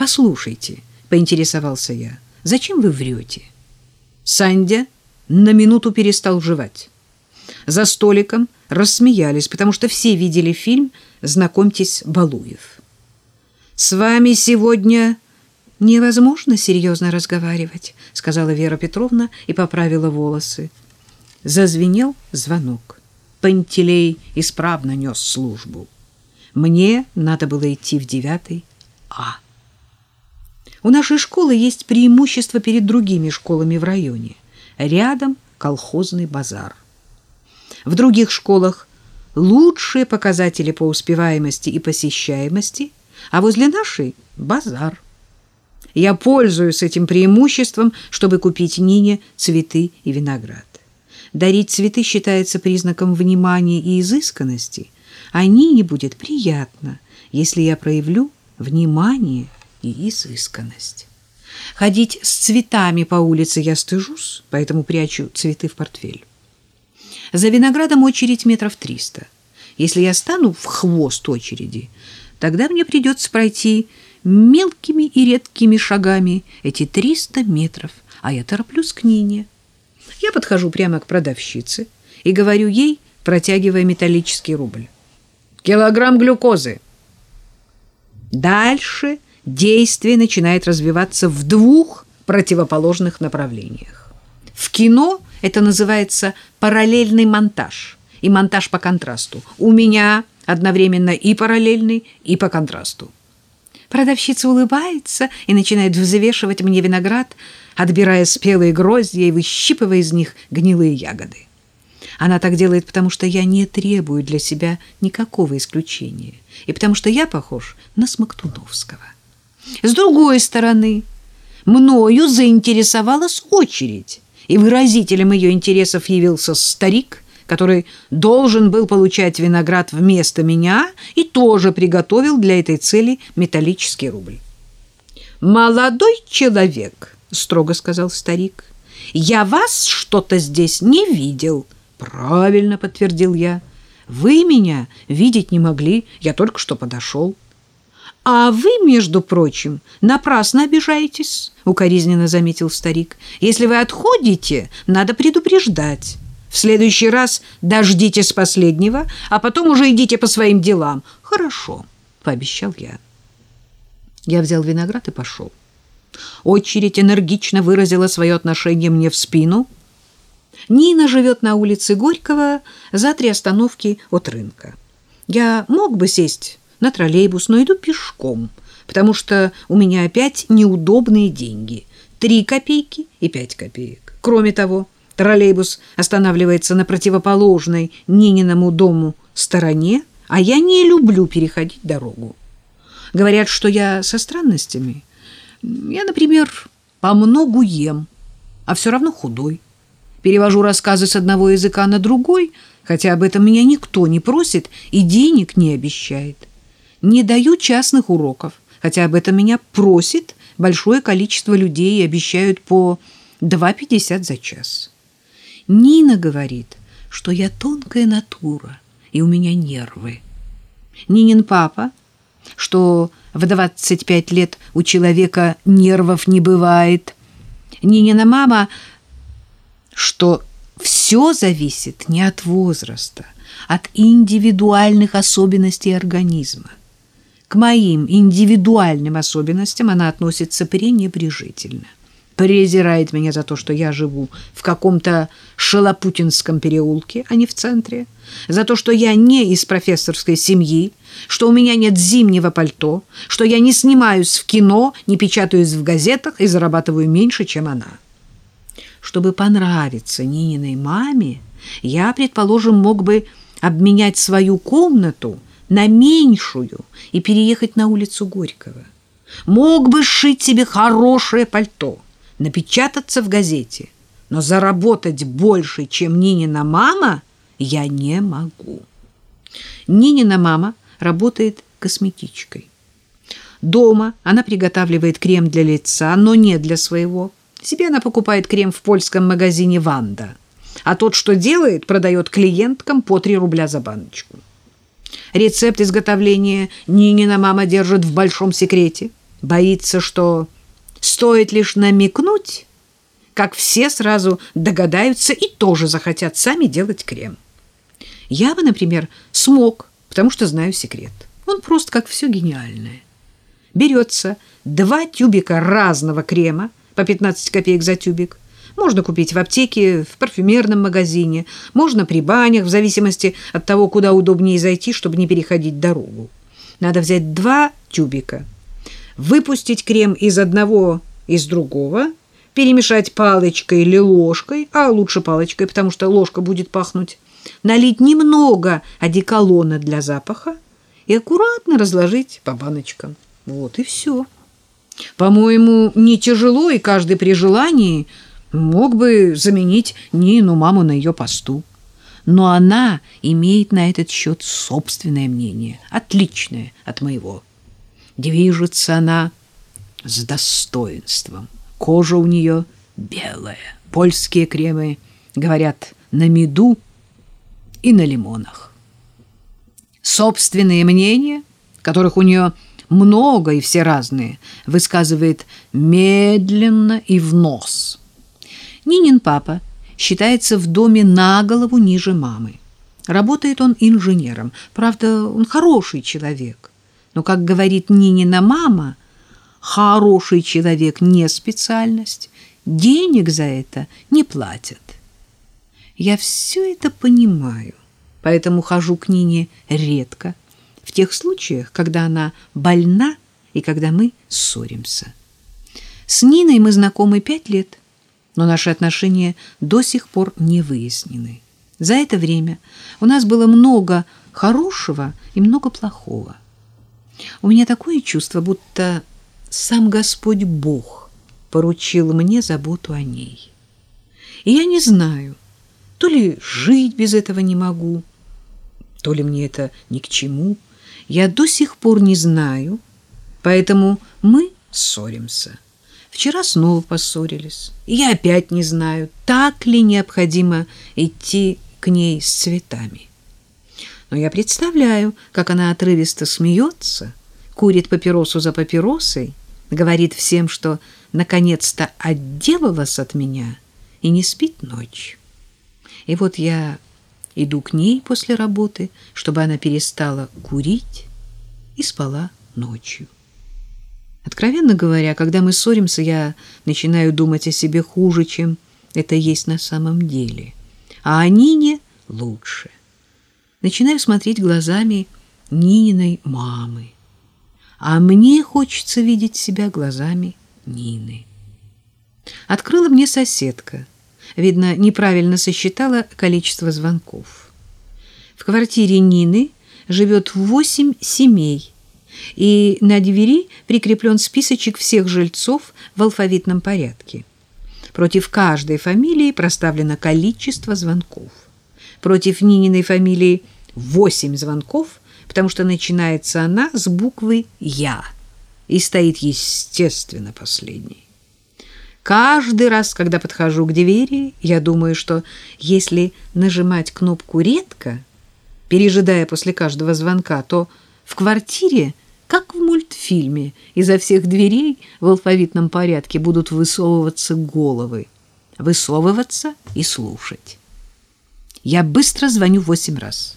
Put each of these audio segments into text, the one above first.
Послушайте, поинтересовался я, зачем вы врете? Сандя на минуту перестал жевать. За столиком рассмеялись, потому что все видели фильм «Знакомьтесь, Балуев». «С вами сегодня невозможно серьезно разговаривать», — сказала Вера Петровна и поправила волосы. Зазвенел звонок. Пантелей исправно нес службу. Мне надо было идти в девятый А. У нашей школы есть преимущество перед другими школами в районе. Рядом колхозный базар. В других школах лучшие показатели по успеваемости и посещаемости, а возле нашей – базар. Я пользуюсь этим преимуществом, чтобы купить Нине цветы и виноград. Дарить цветы считается признаком внимания и изысканности, а Нине будет приятно, если я проявлю внимание и изысканность. Ходить с цветами по улице я стыжусь, поэтому прячу цветы в портфель. За виноградом очередь метров триста. Если я стану в хвост очереди, тогда мне придется пройти мелкими и редкими шагами эти триста метров, а я тороплюсь к Нине. Я подхожу прямо к продавщице и говорю ей, протягивая металлический рубль. «Килограмм глюкозы». Дальше действие начинает развиваться в двух противоположных направлениях. В кино это называется параллельный монтаж и монтаж по контрасту. У меня одновременно и параллельный, и по контрасту. Продавщица улыбается и начинает взвешивать мне виноград, отбирая спелые гроздья и выщипывая из них гнилые ягоды. Она так делает, потому что я не требую для себя никакого исключения, и потому что я похож на Смоктуновского. С другой стороны, мною заинтересовалась очередь, и выразителем ее интересов явился старик, который должен был получать виноград вместо меня и тоже приготовил для этой цели металлический рубль. «Молодой человек», — строго сказал старик, — «я вас что-то здесь не видел». «Правильно», — подтвердил я, — «вы меня видеть не могли, я только что подошел». А вы, между прочим, напрасно обижаетесь, укоризненно заметил старик. Если вы отходите, надо предупреждать. В следующий раз дождитесь последнего, а потом уже идите по своим делам. Хорошо, пообещал я. Я взял виноград и пошел. Очередь энергично выразила свое отношение мне в спину. Нина живет на улице Горького за три остановки от рынка. Я мог бы сесть на троллейбус, но иду пешком, потому что у меня опять неудобные деньги. Три копейки и пять копеек. Кроме того, троллейбус останавливается на противоположной Нининому дому стороне, а я не люблю переходить дорогу. Говорят, что я со странностями. Я, например, по многу ем, а все равно худой. Перевожу рассказы с одного языка на другой, хотя об этом меня никто не просит и денег не обещает не даю частных уроков, хотя об этом меня просит большое количество людей и обещают по 2,50 за час. Нина говорит, что я тонкая натура, и у меня нервы. Нинин папа, что в 25 лет у человека нервов не бывает. Нинина мама, что все зависит не от возраста, от индивидуальных особенностей организма. К моим индивидуальным особенностям она относится пренебрежительно. Презирает меня за то, что я живу в каком-то Шалопутинском переулке, а не в центре. За то, что я не из профессорской семьи, что у меня нет зимнего пальто, что я не снимаюсь в кино, не печатаюсь в газетах и зарабатываю меньше, чем она. Чтобы понравиться Нининой маме, я, предположим, мог бы обменять свою комнату на меньшую и переехать на улицу Горького. Мог бы сшить себе хорошее пальто, напечататься в газете, но заработать больше, чем Нинина мама, я не могу. Нинина мама работает косметичкой. Дома она приготавливает крем для лица, но не для своего. Себе она покупает крем в польском магазине «Ванда», а тот, что делает, продает клиенткам по 3 рубля за баночку. Рецепт изготовления Нинина мама держит в большом секрете. Боится, что стоит лишь намекнуть, как все сразу догадаются и тоже захотят сами делать крем. Я бы, например, смог, потому что знаю секрет. Он просто как все гениальное. Берется два тюбика разного крема по 15 копеек за тюбик. Можно купить в аптеке, в парфюмерном магазине, можно при банях, в зависимости от того, куда удобнее зайти, чтобы не переходить дорогу. Надо взять два тюбика, выпустить крем из одного, из другого, перемешать палочкой или ложкой, а лучше палочкой, потому что ложка будет пахнуть, налить немного одеколона для запаха и аккуратно разложить по баночкам. Вот и все. По-моему, не тяжело, и каждый при желании мог бы заменить Нину маму на ее посту. Но она имеет на этот счет собственное мнение, отличное от моего. Движется она с достоинством. Кожа у нее белая. Польские кремы, говорят, на меду и на лимонах. Собственные мнения, которых у нее много и все разные, высказывает медленно и в нос. Нинин папа считается в доме на голову ниже мамы. Работает он инженером. Правда, он хороший человек. Но, как говорит Нинина мама, хороший человек не специальность, денег за это не платят. Я все это понимаю, поэтому хожу к Нине редко, в тех случаях, когда она больна и когда мы ссоримся. С Ниной мы знакомы пять лет, но наши отношения до сих пор не выяснены. За это время у нас было много хорошего и много плохого. У меня такое чувство, будто сам Господь Бог поручил мне заботу о ней. И я не знаю, то ли жить без этого не могу, то ли мне это ни к чему. Я до сих пор не знаю, поэтому мы ссоримся. Вчера снова поссорились. И я опять не знаю, так ли необходимо идти к ней с цветами. Но я представляю, как она отрывисто смеется, курит папиросу за папиросой, говорит всем, что наконец-то отделалась от меня и не спит ночь. И вот я иду к ней после работы, чтобы она перестала курить и спала ночью. Откровенно говоря, когда мы ссоримся, я начинаю думать о себе хуже, чем это есть на самом деле. А о Нине лучше. Начинаю смотреть глазами Нининой мамы. А мне хочется видеть себя глазами Нины. Открыла мне соседка. Видно, неправильно сосчитала количество звонков. В квартире Нины живет восемь семей, и на двери прикреплен списочек всех жильцов в алфавитном порядке. Против каждой фамилии проставлено количество звонков. Против Нининой фамилии восемь звонков, потому что начинается она с буквы «Я» и стоит, естественно, последней. Каждый раз, когда подхожу к двери, я думаю, что если нажимать кнопку редко, пережидая после каждого звонка, то в квартире как в мультфильме, изо всех дверей в алфавитном порядке будут высовываться головы. Высовываться и слушать. Я быстро звоню восемь раз.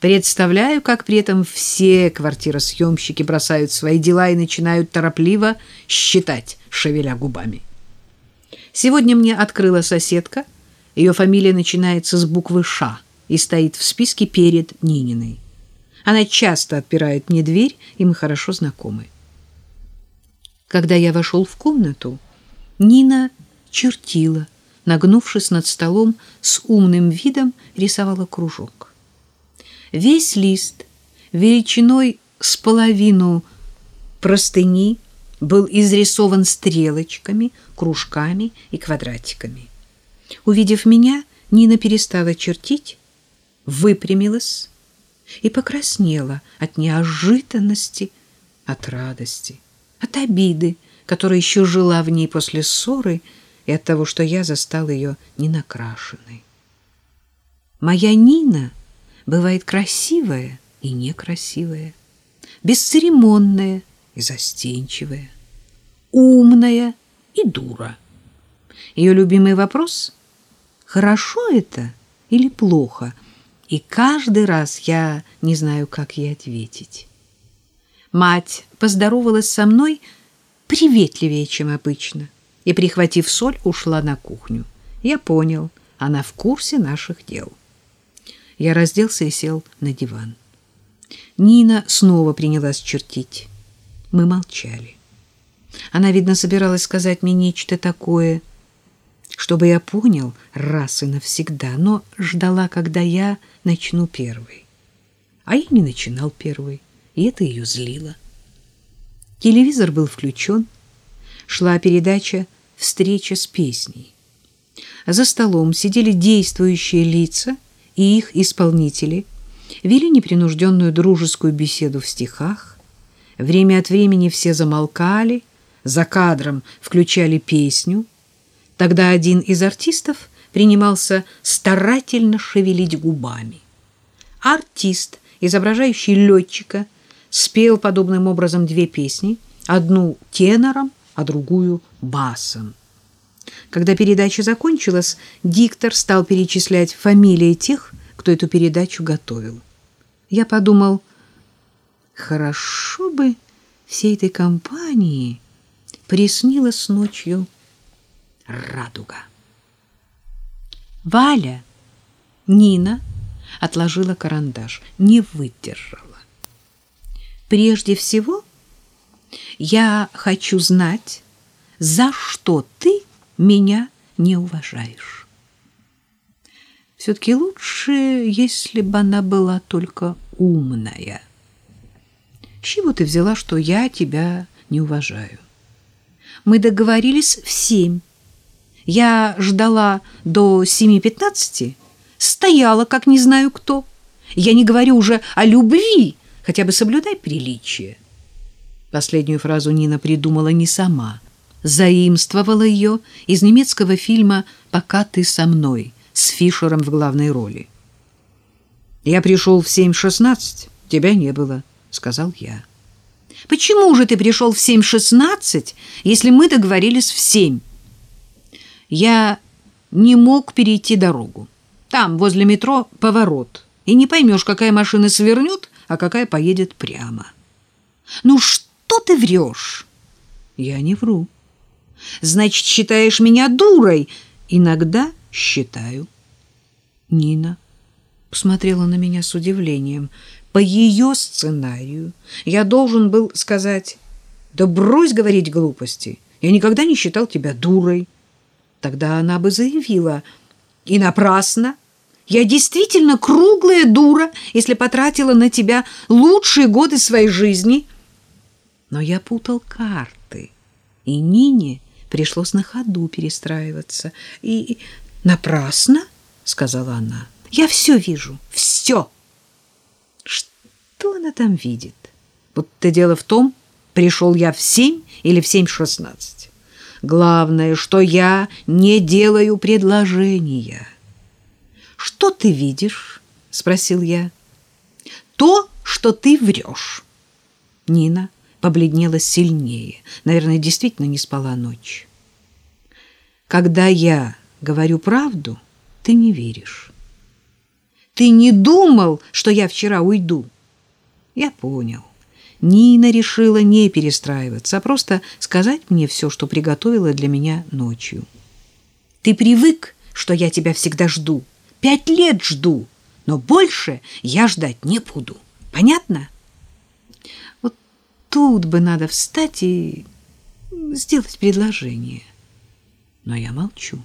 Представляю, как при этом все квартиросъемщики бросают свои дела и начинают торопливо считать, шевеля губами. Сегодня мне открыла соседка. Ее фамилия начинается с буквы «Ш» и стоит в списке перед Нининой. Она часто отпирает мне дверь, и мы хорошо знакомы. Когда я вошел в комнату, Нина чертила, нагнувшись над столом, с умным видом рисовала кружок. Весь лист величиной с половину простыни был изрисован стрелочками, кружками и квадратиками. Увидев меня, Нина перестала чертить, выпрямилась и покраснела от неожиданности, от радости, от обиды, которая еще жила в ней после ссоры и от того, что я застал ее ненакрашенной. Моя Нина бывает красивая и некрасивая, бесцеремонная и застенчивая, умная и дура. Ее любимый вопрос — хорошо это или плохо? И каждый раз я не знаю, как ей ответить. Мать поздоровалась со мной приветливее, чем обычно, и, прихватив соль, ушла на кухню. Я понял, она в курсе наших дел. Я разделся и сел на диван. Нина снова принялась чертить. Мы молчали. Она, видно, собиралась сказать мне нечто такое, чтобы я понял раз и навсегда, но ждала, когда я начну первый. А я не начинал первый, и это ее злило. Телевизор был включен, шла передача «Встреча с песней». За столом сидели действующие лица и их исполнители, вели непринужденную дружескую беседу в стихах, Время от времени все замолкали, за кадром включали песню. Тогда один из артистов принимался старательно шевелить губами. Артист, изображающий летчика, спел подобным образом две песни, одну тенором, а другую басом. Когда передача закончилась, диктор стал перечислять фамилии тех, кто эту передачу готовил. Я подумал, Хорошо бы всей этой компании приснилась ночью радуга. Валя, Нина отложила карандаш, не выдержала. Прежде всего, я хочу знать, за что ты меня не уважаешь. Все-таки лучше, если бы она была только умная. С чего ты взяла, что я тебя не уважаю? Мы договорились в семь. Я ждала до семи пятнадцати, стояла, как не знаю кто. Я не говорю уже о любви, хотя бы соблюдай приличие. Последнюю фразу Нина придумала не сама. Заимствовала ее из немецкого фильма «Пока ты со мной» с Фишером в главной роли. Я пришел в семь шестнадцать, тебя не было сказал я. Почему же ты пришел в 7:16, если мы договорились в семь? Я не мог перейти дорогу. Там, возле метро, поворот. И не поймешь, какая машина свернет, а какая поедет прямо. Ну что ты врешь? Я не вру. Значит, считаешь меня дурой? Иногда считаю. Нина посмотрела на меня с удивлением по ее сценарию я должен был сказать, да брось говорить глупости, я никогда не считал тебя дурой. Тогда она бы заявила, и напрасно, я действительно круглая дура, если потратила на тебя лучшие годы своей жизни. Но я путал карты, и Нине пришлось на ходу перестраиваться. И напрасно, — сказала она, — я все вижу, все. Что она там видит? Вот-то дело в том, пришел я в семь или в семь шестнадцать. Главное, что я не делаю предложения. Что ты видишь? спросил я. То, что ты врешь. Нина побледнела сильнее. Наверное, действительно не спала ночь. Когда я говорю правду, ты не веришь. Ты не думал, что я вчера уйду? Я понял. Нина решила не перестраиваться, а просто сказать мне все, что приготовила для меня ночью. Ты привык, что я тебя всегда жду. Пять лет жду, но больше я ждать не буду. Понятно? Вот тут бы надо встать и сделать предложение. Но я молчу.